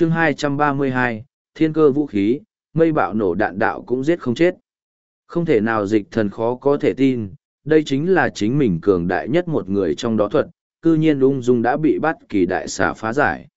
chương 232, thiên cơ vũ khí, mây bạo nổ đạn đạo cũng giết không chết. Không thể nào dịch thần khó có thể tin, đây chính là chính mình cường đại nhất một người trong đó thuật, cư nhiên ung dung đã bị bắt kỳ đại xà phá giải.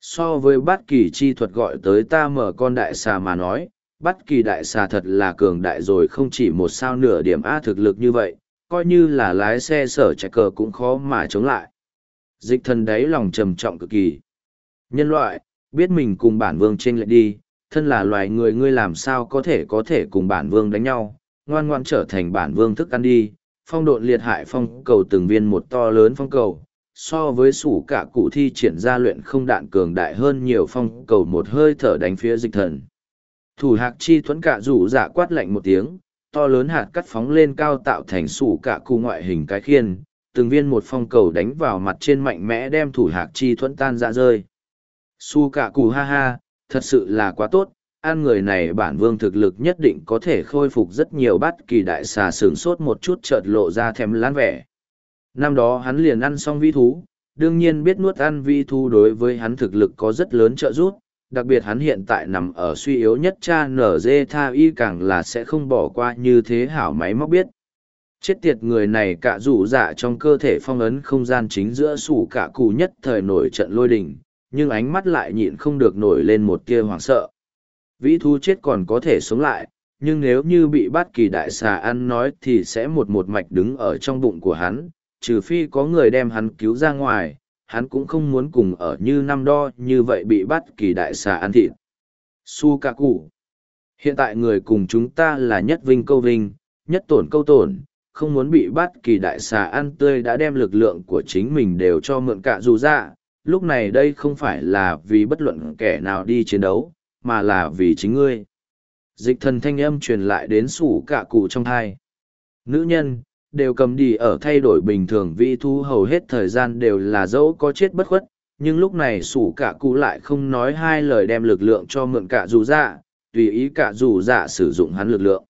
So với bắt kỳ chi thuật gọi tới ta mở con đại xà mà nói, bắt kỳ đại xà thật là cường đại rồi không chỉ một sao nửa điểm A thực lực như vậy, coi như là lái xe sở chạy cờ cũng khó mà chống lại. Dịch thần đáy lòng trầm trọng cực kỳ. Nhân loại, biết mình cùng bản vương trên lại đi, thân là loài người ngươi làm sao có thể có thể cùng bản vương đánh nhau, ngoan ngoan trở thành bản vương thức ăn đi, phong độn liệt hại phong cầu từng viên một to lớn phong cầu, so với sủ cả cụ thi triển ra luyện không đạn cường đại hơn nhiều phong cầu một hơi thở đánh phía dịch thần. Thủ hạc chi thuẫn cả rủ giả quát lạnh một tiếng, to lớn hạt cắt phóng lên cao tạo thành sủ cả cụ ngoại hình cái khiên, từng viên một phong cầu đánh vào mặt trên mạnh mẽ đem thủ hạc chi thuẫn tan ra rơi. Su cả cù ha ha, thật sự là quá tốt, ăn người này bản vương thực lực nhất định có thể khôi phục rất nhiều bát kỳ đại xà sướng sốt một chút chợt lộ ra thèm lán vẻ. Năm đó hắn liền ăn xong vi thú, đương nhiên biết nuốt ăn vi thú đối với hắn thực lực có rất lớn trợ giúp, đặc biệt hắn hiện tại nằm ở suy yếu nhất cha nở dê tha y càng là sẽ không bỏ qua như thế hảo máy móc biết. Chết tiệt người này cả rủ dạ trong cơ thể phong ấn không gian chính giữa sủ cả cụ nhất thời nổi trận lôi đình, nhưng ánh mắt lại nhịn không được nổi lên một tia hoảng sợ. Vĩ thú chết còn có thể sống lại, nhưng nếu như bị Bát kỳ đại xà ăn nói thì sẽ một một mạch đứng ở trong bụng của hắn, trừ phi có người đem hắn cứu ra ngoài, hắn cũng không muốn cùng ở như năm đo như vậy bị Bát kỳ đại xà ăn thịt. Su ca cụ. Hiện tại người cùng chúng ta là nhất vinh câu vinh, nhất tổn câu tổn, không muốn bị bắt kỳ đại xà ăn tươi đã đem lực lượng của chính mình đều cho mượn cả dù ra, lúc này đây không phải là vì bất luận kẻ nào đi chiến đấu, mà là vì chính ngươi. Dịch thần thanh âm truyền lại đến sủ cả cụ trong thai. Nữ nhân, đều cầm đi ở thay đổi bình thường vi thu hầu hết thời gian đều là dẫu có chết bất khuất, nhưng lúc này sủ cả cụ lại không nói hai lời đem lực lượng cho mượn cả dù dạ, tùy ý cả dù dạ sử dụng hắn lực lượng.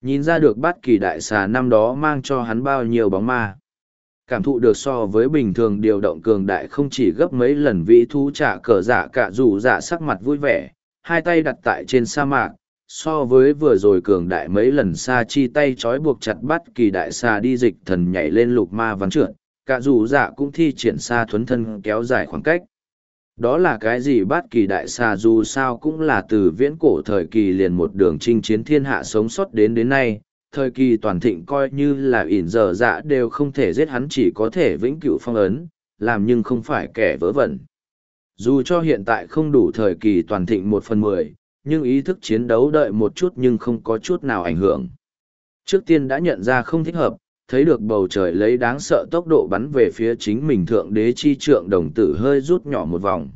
Nhìn ra được bát kỳ đại xà năm đó mang cho hắn bao nhiêu bóng ma. Cảm thụ được so với bình thường điều động cường đại không chỉ gấp mấy lần vĩ thú trả cờ giả cả dù dạ sắc mặt vui vẻ, hai tay đặt tại trên sa mạc, so với vừa rồi cường đại mấy lần xa chi tay trói buộc chặt bắt kỳ đại xa đi dịch thần nhảy lên lục ma vắn trượt, cả dù dạ cũng thi triển xa thuấn thân kéo dài khoảng cách. Đó là cái gì bát kỳ đại xa dù sao cũng là từ viễn cổ thời kỳ liền một đường chinh chiến thiên hạ sống sót đến đến nay, thời kỳ toàn thịnh coi như là ỉn giờ dạ đều không thể giết hắn chỉ có thể vĩnh cửu phong ấn, làm nhưng không phải kẻ vớ vẩn. Dù cho hiện tại không đủ thời kỳ toàn thịnh một phần mười, nhưng ý thức chiến đấu đợi một chút nhưng không có chút nào ảnh hưởng. Trước tiên đã nhận ra không thích hợp, thấy được bầu trời lấy đáng sợ tốc độ bắn về phía chính mình thượng đế chi trượng đồng tử hơi rút nhỏ một vòng.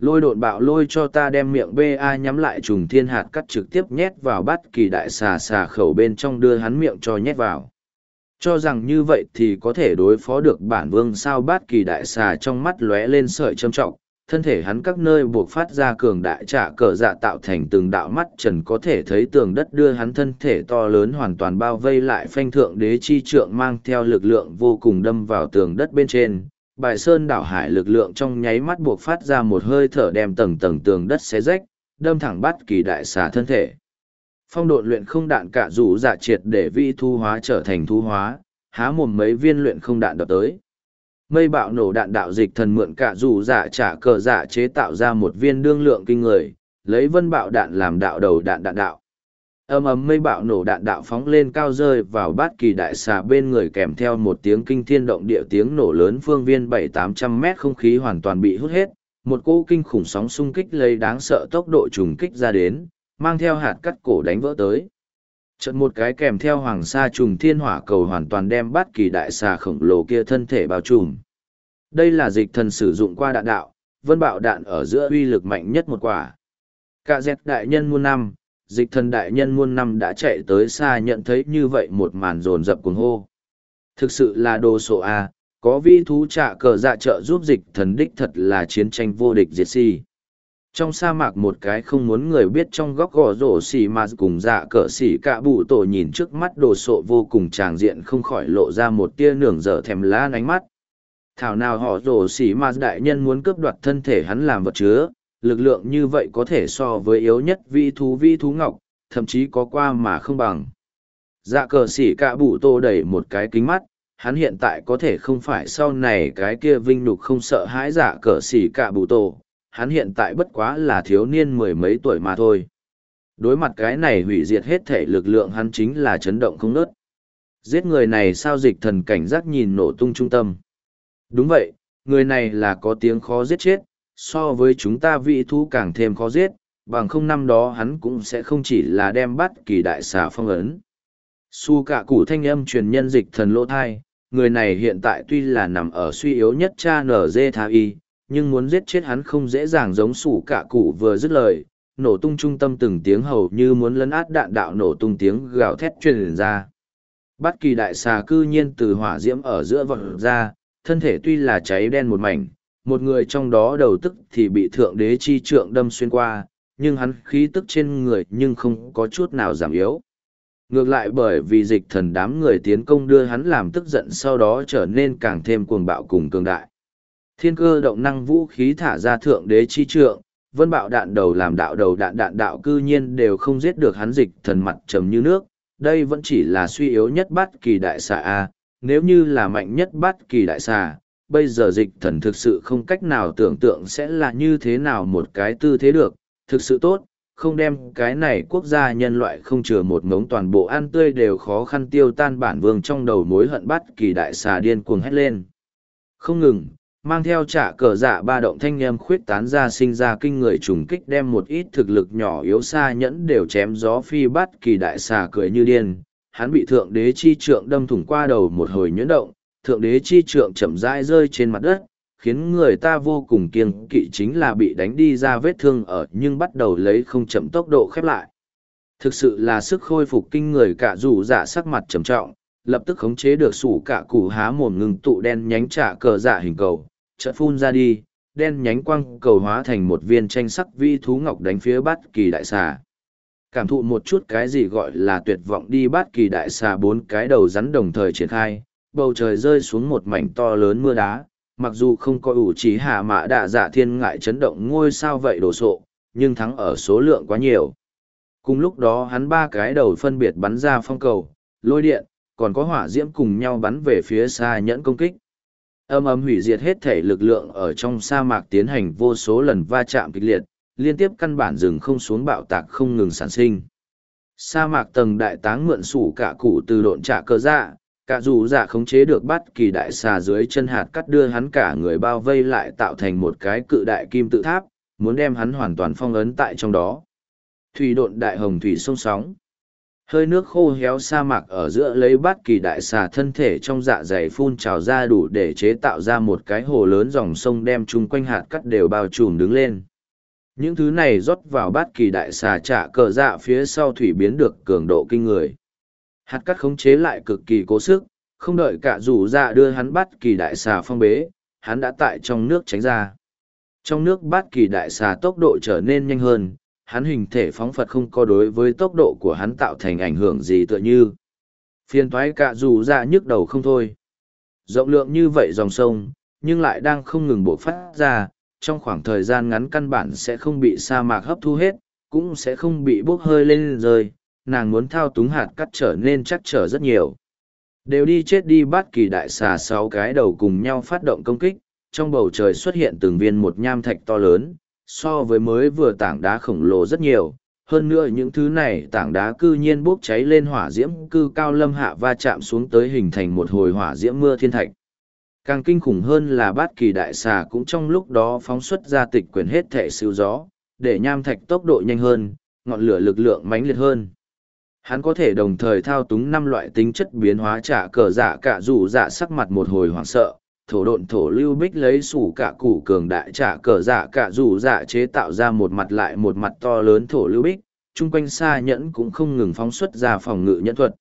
Lôi độn bạo lôi cho ta đem miệng BA nhắm lại trùng thiên hạt cắt trực tiếp nhét vào bát kỳ đại xà xà khẩu bên trong đưa hắn miệng cho nhét vào. Cho rằng như vậy thì có thể đối phó được bản vương sao bát kỳ đại xà trong mắt lóe lên sợi châm trọng, thân thể hắn các nơi buộc phát ra cường đại trả cờ dạ tạo thành từng đạo mắt trần có thể thấy tường đất đưa hắn thân thể to lớn hoàn toàn bao vây lại phanh thượng đế chi trượng mang theo lực lượng vô cùng đâm vào tường đất bên trên. Bài sơn đảo hải lực lượng trong nháy mắt buộc phát ra một hơi thở đem tầng tầng tường đất xé rách, đâm thẳng bắt kỳ đại xà thân thể. Phong độn luyện không đạn cả rủ dạ triệt để vi thu hóa trở thành thu hóa, há mồm mấy viên luyện không đạn đập tới mây bạo nổ đạn đạo dịch thần mượn cả rủ dạ trả cờ dạ chế tạo ra một viên đương lượng kinh người lấy vân bạo đạn làm đạo đầu đạn đạn đạo ầm ầm mây bạo nổ đạn đạo phóng lên cao rơi vào bát kỳ đại xà bên người kèm theo một tiếng kinh thiên động địa tiếng nổ lớn phương viên bảy tám trăm mét không khí hoàn toàn bị hút hết một cỗ kinh khủng sóng xung kích lấy đáng sợ tốc độ trùng kích ra đến mang theo hạt cắt cổ đánh vỡ tới Trận một cái kèm theo hoàng sa trùng thiên hỏa cầu hoàn toàn đem bát kỳ đại xà khổng lồ kia thân thể bao trùm. Đây là dịch thần sử dụng qua đạn đạo, vân bạo đạn ở giữa uy lực mạnh nhất một quả. Cả dẹt đại nhân muôn năm, dịch thần đại nhân muôn năm đã chạy tới xa nhận thấy như vậy một màn rồn rập cuồng hô. Thực sự là đồ sộ A, có vi thú trả cờ dạ trợ giúp dịch thần đích thật là chiến tranh vô địch diệt si trong sa mạc một cái không muốn người biết trong góc gò rổ xì mà cùng dạ cờ xì cạ bụ tổ nhìn trước mắt đồ sộ vô cùng tràng diện không khỏi lộ ra một tia nưởng dở thèm lá ánh mắt thảo nào họ rổ xì mà đại nhân muốn cướp đoạt thân thể hắn làm vật chứa lực lượng như vậy có thể so với yếu nhất vi thú vi thú ngọc, thậm chí có qua mà không bằng. Dạ cờ xỉ cả bụ tô đẩy một cái kính mắt, hắn hiện tại có thể không phải sau này cái kia vinh nhục không sợ hãi dạ cờ xỉ cả bụ tô, hắn hiện tại bất quá là thiếu niên mười mấy tuổi mà thôi. Đối mặt cái này hủy diệt hết thể lực lượng hắn chính là chấn động không nớt. Giết người này sao dịch thần cảnh giác nhìn nổ tung trung tâm. Đúng vậy, người này là có tiếng khó giết chết, so với chúng ta vị thú càng thêm khó giết, bằng không năm đó hắn cũng sẽ không chỉ là đem bắt kỳ đại xà phong ấn. Su cả củ thanh âm truyền nhân dịch thần lỗ thai, người này hiện tại tuy là nằm ở suy yếu nhất cha nở dê tha y, nhưng muốn giết chết hắn không dễ dàng giống sủ cả cụ vừa dứt lời, nổ tung trung tâm từng tiếng hầu như muốn lấn át đạn đạo nổ tung tiếng gào thét truyền ra. Bất kỳ đại xà cư nhiên từ hỏa diễm ở giữa vọt ra, thân thể tuy là cháy đen một mảnh, một người trong đó đầu tức thì bị thượng đế chi trượng đâm xuyên qua, nhưng hắn khí tức trên người nhưng không có chút nào giảm yếu. Ngược lại bởi vì dịch thần đám người tiến công đưa hắn làm tức giận sau đó trở nên càng thêm cuồng bạo cùng cường đại. Thiên cơ động năng vũ khí thả ra thượng đế chi trượng, vân bạo đạn đầu làm đạo đầu đạn đạn đạo cư nhiên đều không giết được hắn dịch thần mặt trầm như nước. Đây vẫn chỉ là suy yếu nhất bát kỳ đại xà A, nếu như là mạnh nhất bát kỳ đại xà, bây giờ dịch thần thực sự không cách nào tưởng tượng sẽ là như thế nào một cái tư thế được, thực sự tốt, không đem cái này quốc gia nhân loại không chừa một ngống toàn bộ ăn tươi đều khó khăn tiêu tan bản vương trong đầu mối hận bắt kỳ đại xà điên cuồng hét lên. Không ngừng, mang theo trả cờ dạ ba động thanh nhâm khuyết tán ra sinh ra kinh người trùng kích đem một ít thực lực nhỏ yếu xa nhẫn đều chém gió phi bắt kỳ đại xà cười như điên. Hắn bị thượng đế chi trượng đâm thủng qua đầu một hồi nhuyễn động, thượng đế chi trượng chậm rãi rơi trên mặt đất, khiến người ta vô cùng kiêng kỵ chính là bị đánh đi ra vết thương ở nhưng bắt đầu lấy không chậm tốc độ khép lại. Thực sự là sức khôi phục kinh người cả dù dạ sắc mặt trầm trọng, lập tức khống chế được sủ cả củ há mồm ngừng tụ đen nhánh trả cờ dạ hình cầu, chợt phun ra đi, đen nhánh quang cầu hóa thành một viên tranh sắc vi thú ngọc đánh phía bát kỳ đại xà. Cảm thụ một chút cái gì gọi là tuyệt vọng đi bát kỳ đại xà bốn cái đầu rắn đồng thời triển khai, bầu trời rơi xuống một mảnh to lớn mưa đá, mặc dù không có ủ trí hạ mã đạ dạ thiên ngại chấn động ngôi sao vậy đồ sộ, nhưng thắng ở số lượng quá nhiều. Cùng lúc đó hắn ba cái đầu phân biệt bắn ra phong cầu, lôi điện, còn có hỏa diễm cùng nhau bắn về phía xa nhẫn công kích. Âm ấm hủy diệt hết thể lực lượng ở trong sa mạc tiến hành vô số lần va chạm kịch liệt, liên tiếp căn bản rừng không xuống bạo tạc không ngừng sản sinh. Sa mạc tầng đại táng mượn sủ cả cụ từ độn trả cơ dạ, cả dù dạ khống chế được bắt kỳ đại xà dưới chân hạt cắt đưa hắn cả người bao vây lại tạo thành một cái cự đại kim tự tháp, muốn đem hắn hoàn toàn phong ấn tại trong đó. Thủy độn đại hồng thủy sông sóng. Hơi nước khô héo sa mạc ở giữa lấy bát kỳ đại xà thân thể trong dạ dày phun trào ra đủ để chế tạo ra một cái hồ lớn dòng sông đem chung quanh hạt cắt đều bao trùm đứng lên. Những thứ này rót vào bát kỳ đại xà trả cờ dạ phía sau thủy biến được cường độ kinh người. Hạt cắt khống chế lại cực kỳ cố sức, không đợi cả rủ dạ đưa hắn bắt kỳ đại xà phong bế, hắn đã tại trong nước tránh ra. Trong nước bát kỳ đại xà tốc độ trở nên nhanh hơn, hắn hình thể phóng phật không có đối với tốc độ của hắn tạo thành ảnh hưởng gì tựa như. Phiền thoái cả dù dạ ra nhức đầu không thôi. Rộng lượng như vậy dòng sông, nhưng lại đang không ngừng bộc phát ra, trong khoảng thời gian ngắn căn bản sẽ không bị sa mạc hấp thu hết, cũng sẽ không bị bốc hơi lên rơi, nàng muốn thao túng hạt cắt trở nên chắc trở rất nhiều. Đều đi chết đi bắt kỳ đại xà sáu cái đầu cùng nhau phát động công kích, trong bầu trời xuất hiện từng viên một nham thạch to lớn, so với mới vừa tảng đá khổng lồ rất nhiều. Hơn nữa những thứ này tảng đá cư nhiên bốc cháy lên hỏa diễm cư cao lâm hạ va chạm xuống tới hình thành một hồi hỏa diễm mưa thiên thạch. Càng kinh khủng hơn là bát kỳ đại xà cũng trong lúc đó phóng xuất ra tịch quyền hết thể siêu gió, để nham thạch tốc độ nhanh hơn, ngọn lửa lực lượng mãnh liệt hơn. Hắn có thể đồng thời thao túng năm loại tính chất biến hóa trả cờ giả cả dù giả sắc mặt một hồi hoảng sợ, thổ độn thổ lưu bích lấy sủ cả củ cường đại trả cờ giả cả dù giả chế tạo ra một mặt lại một mặt to lớn thổ lưu bích, chung quanh xa nhẫn cũng không ngừng phóng xuất ra phòng ngự nhẫn thuật.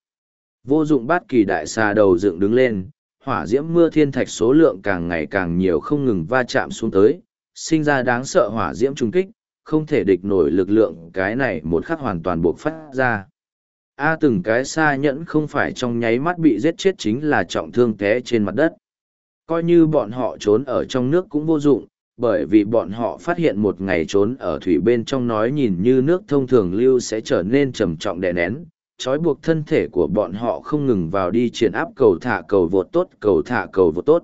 Vô dụng bát kỳ đại xà đầu dựng đứng lên, hỏa diễm mưa thiên thạch số lượng càng ngày càng nhiều không ngừng va chạm xuống tới, sinh ra đáng sợ hỏa diễm trung kích, không thể địch nổi lực lượng cái này một khắc hoàn toàn buộc phát ra. A từng cái xa nhẫn không phải trong nháy mắt bị giết chết chính là trọng thương té trên mặt đất. Coi như bọn họ trốn ở trong nước cũng vô dụng, bởi vì bọn họ phát hiện một ngày trốn ở thủy bên trong nói nhìn như nước thông thường lưu sẽ trở nên trầm trọng đè nén, trói buộc thân thể của bọn họ không ngừng vào đi triển áp cầu thả cầu vượt tốt cầu thả cầu vượt tốt.